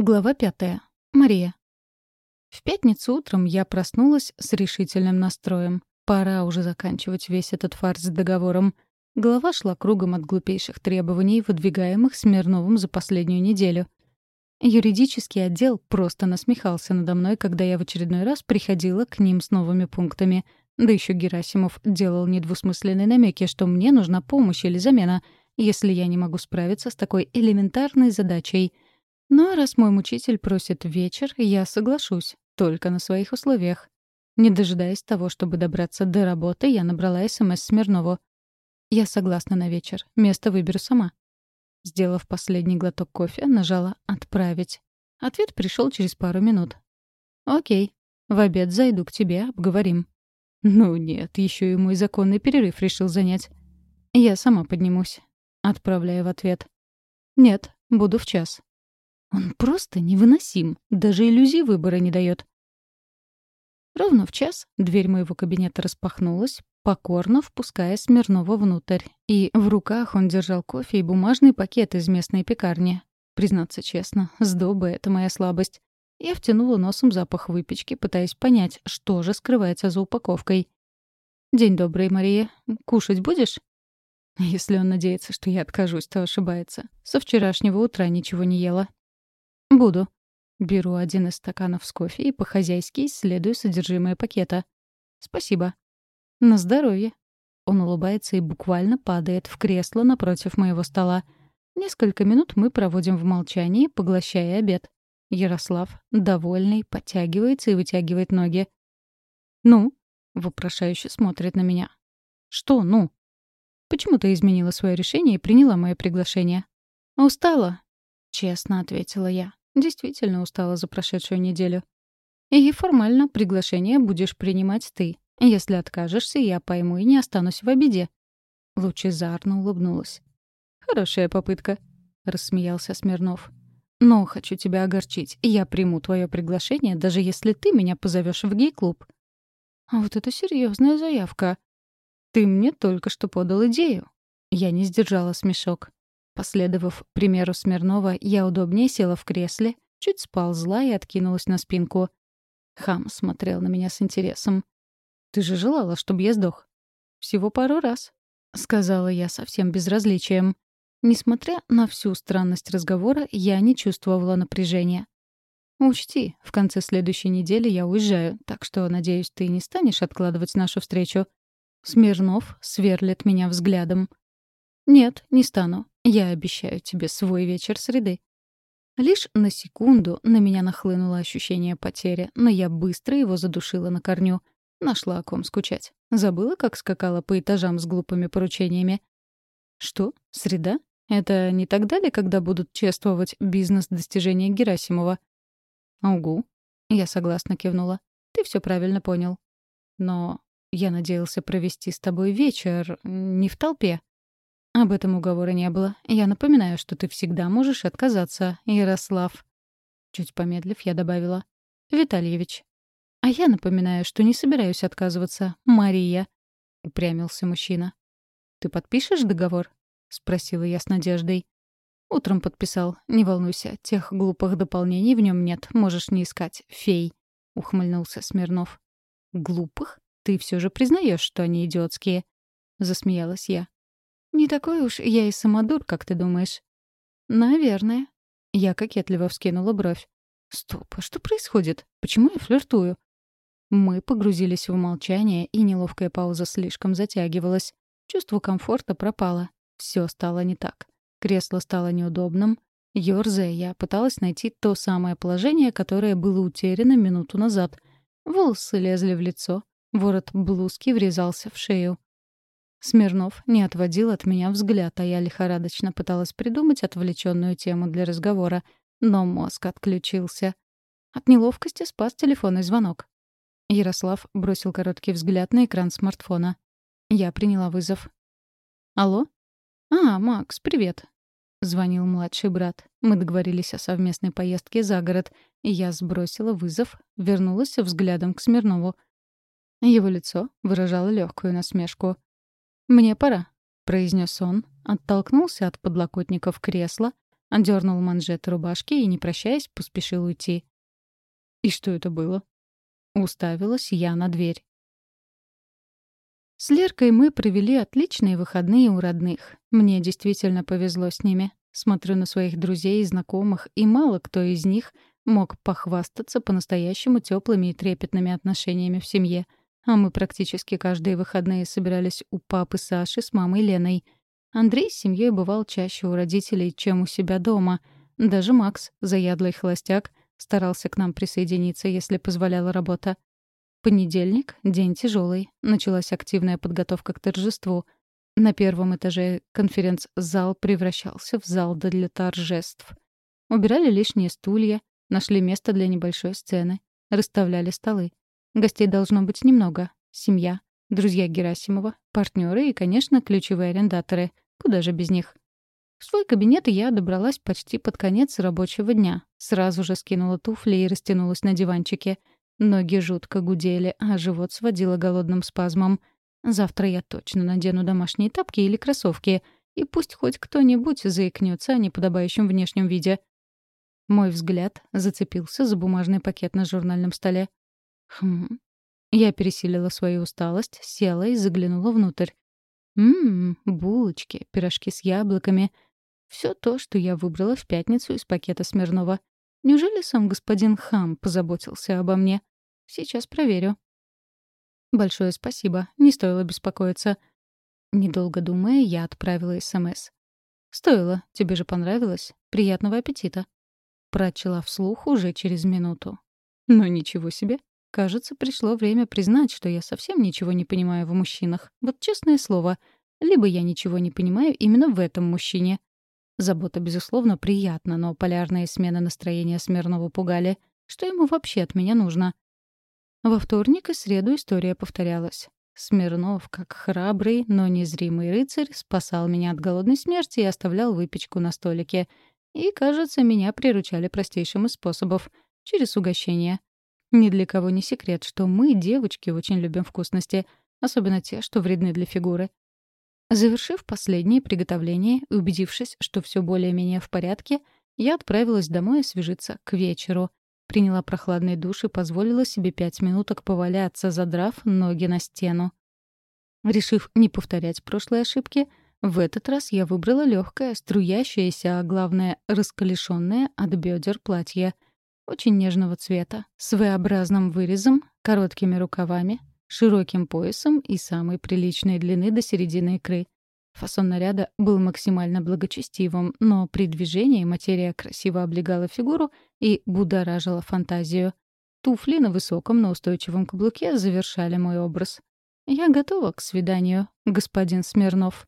Глава пятая. Мария. В пятницу утром я проснулась с решительным настроем. Пора уже заканчивать весь этот фарс с договором. Голова шла кругом от глупейших требований, выдвигаемых Смирновым за последнюю неделю. Юридический отдел просто насмехался надо мной, когда я в очередной раз приходила к ним с новыми пунктами. Да еще Герасимов делал недвусмысленные намеки, что мне нужна помощь или замена, если я не могу справиться с такой элементарной задачей — но раз мой мучитель просит вечер, я соглашусь, только на своих условиях. Не дожидаясь того, чтобы добраться до работы, я набрала СМС Смирнову. «Я согласна на вечер. Место выберу сама». Сделав последний глоток кофе, нажала «Отправить». Ответ пришел через пару минут. «Окей. В обед зайду к тебе, обговорим». «Ну нет, еще и мой законный перерыв решил занять». «Я сама поднимусь». Отправляю в ответ. «Нет, буду в час». Он просто невыносим, даже иллюзии выбора не дает. Ровно в час дверь моего кабинета распахнулась, покорно впуская Смирнова внутрь. И в руках он держал кофе и бумажный пакет из местной пекарни. Признаться честно, сдоба — это моя слабость. Я втянула носом запах выпечки, пытаясь понять, что же скрывается за упаковкой. «День добрый, Мария. Кушать будешь?» Если он надеется, что я откажусь, то ошибается. Со вчерашнего утра ничего не ела. «Буду». Беру один из стаканов с кофе и по-хозяйски исследую содержимое пакета. «Спасибо». «На здоровье». Он улыбается и буквально падает в кресло напротив моего стола. Несколько минут мы проводим в молчании, поглощая обед. Ярослав, довольный, подтягивается и вытягивает ноги. «Ну?» — вопрошающе смотрит на меня. «Что «ну?» «Почему ты изменила свое решение и приняла мое приглашение?» «Устала», — честно ответила я. Действительно устала за прошедшую неделю. И формально приглашение будешь принимать ты. Если откажешься, я пойму и не останусь в обиде. Лучезарно улыбнулась. «Хорошая попытка», — рассмеялся Смирнов. «Но хочу тебя огорчить. Я приму твое приглашение, даже если ты меня позовешь в гей-клуб». «А вот это серьезная заявка. Ты мне только что подал идею». Я не сдержала смешок. Последовав примеру Смирнова, я удобнее села в кресле, чуть сползла и откинулась на спинку. Хам смотрел на меня с интересом. «Ты же желала, чтобы я сдох?» «Всего пару раз», — сказала я совсем безразличием. Несмотря на всю странность разговора, я не чувствовала напряжения. «Учти, в конце следующей недели я уезжаю, так что, надеюсь, ты не станешь откладывать нашу встречу». Смирнов сверлит меня взглядом. «Нет, не стану. Я обещаю тебе свой вечер среды». Лишь на секунду на меня нахлынуло ощущение потери, но я быстро его задушила на корню. Нашла о ком скучать. Забыла, как скакала по этажам с глупыми поручениями. «Что? Среда? Это не тогда ли, когда будут чествовать бизнес-достижения Герасимова?» «Угу». Я согласно кивнула. «Ты все правильно понял. Но я надеялся провести с тобой вечер не в толпе». Об этом уговора не было. Я напоминаю, что ты всегда можешь отказаться, Ярослав. Чуть помедлив, я добавила. Витальевич. А я напоминаю, что не собираюсь отказываться, Мария. Упрямился мужчина. Ты подпишешь договор? Спросила я с надеждой. Утром подписал. Не волнуйся, тех глупых дополнений в нем нет. Можешь не искать. Фей. Ухмыльнулся Смирнов. Глупых? Ты все же признаешь, что они идиотские? Засмеялась я. «Не такой уж я и самодур, как ты думаешь». «Наверное». Я кокетливо вскинула бровь. «Стоп, а что происходит? Почему я флиртую?» Мы погрузились в молчание, и неловкая пауза слишком затягивалась. Чувство комфорта пропало. Все стало не так. Кресло стало неудобным. Ёрзая, я пыталась найти то самое положение, которое было утеряно минуту назад. Волосы лезли в лицо, ворот блузки врезался в шею. Смирнов не отводил от меня взгляд, а я лихорадочно пыталась придумать отвлеченную тему для разговора, но мозг отключился. От неловкости спас телефонный звонок. Ярослав бросил короткий взгляд на экран смартфона. Я приняла вызов. «Алло?» «А, Макс, привет», — звонил младший брат. Мы договорились о совместной поездке за город, я сбросила вызов, вернулась взглядом к Смирнову. Его лицо выражало легкую насмешку. «Мне пора», — произнес он, оттолкнулся от подлокотников кресла, Дернул манжеты рубашки и, не прощаясь, поспешил уйти. «И что это было?» Уставилась я на дверь. С Леркой мы провели отличные выходные у родных. Мне действительно повезло с ними. Смотрю на своих друзей и знакомых, и мало кто из них мог похвастаться по-настоящему теплыми и трепетными отношениями в семье. А мы практически каждые выходные собирались у папы Саши с мамой Леной. Андрей с семьей бывал чаще у родителей, чем у себя дома. Даже Макс, заядлый холостяк, старался к нам присоединиться, если позволяла работа. Понедельник — день тяжелый. Началась активная подготовка к торжеству. На первом этаже конференц-зал превращался в зал для торжеств. Убирали лишние стулья, нашли место для небольшой сцены, расставляли столы. Гостей должно быть немного. Семья, друзья Герасимова, партнеры и, конечно, ключевые арендаторы. Куда же без них? В свой кабинет я добралась почти под конец рабочего дня. Сразу же скинула туфли и растянулась на диванчике — Ноги жутко гудели, а живот сводило голодным спазмом. Завтра я точно надену домашние тапки или кроссовки, и пусть хоть кто-нибудь заикнется о неподобающем внешнем виде. Мой взгляд зацепился за бумажный пакет на журнальном столе. Хм. Я пересилила свою усталость, села и заглянула внутрь. Ммм, булочки, пирожки с яблоками. Все то, что я выбрала в пятницу из пакета Смирнова. Неужели сам господин Хам позаботился обо мне? Сейчас проверю. Большое спасибо, не стоило беспокоиться. Недолго думая, я отправила СМС. «Стоило, тебе же понравилось. Приятного аппетита». Прочла вслух уже через минуту. Но ничего себе. Кажется, пришло время признать, что я совсем ничего не понимаю в мужчинах. Вот честное слово, либо я ничего не понимаю именно в этом мужчине, Забота, безусловно, приятна, но полярные смены настроения Смирнова пугали. Что ему вообще от меня нужно? Во вторник и среду история повторялась. Смирнов, как храбрый, но незримый рыцарь, спасал меня от голодной смерти и оставлял выпечку на столике. И, кажется, меня приручали простейшим из способов — через угощение. Ни для кого не секрет, что мы, девочки, очень любим вкусности, особенно те, что вредны для фигуры. Завершив последнее приготовление и убедившись, что все более-менее в порядке, я отправилась домой освежиться к вечеру. Приняла прохладный душ и позволила себе пять минуток поваляться, задрав ноги на стену. Решив не повторять прошлые ошибки, в этот раз я выбрала легкое, струящееся, а главное, расколешенное от бедер платье. Очень нежного цвета, с V-образным вырезом, короткими рукавами, широким поясом и самой приличной длины до середины икры. Фасон наряда был максимально благочестивым, но при движении материя красиво облегала фигуру и будоражила фантазию. Туфли на высоком, но устойчивом каблуке завершали мой образ. «Я готова к свиданию, господин Смирнов».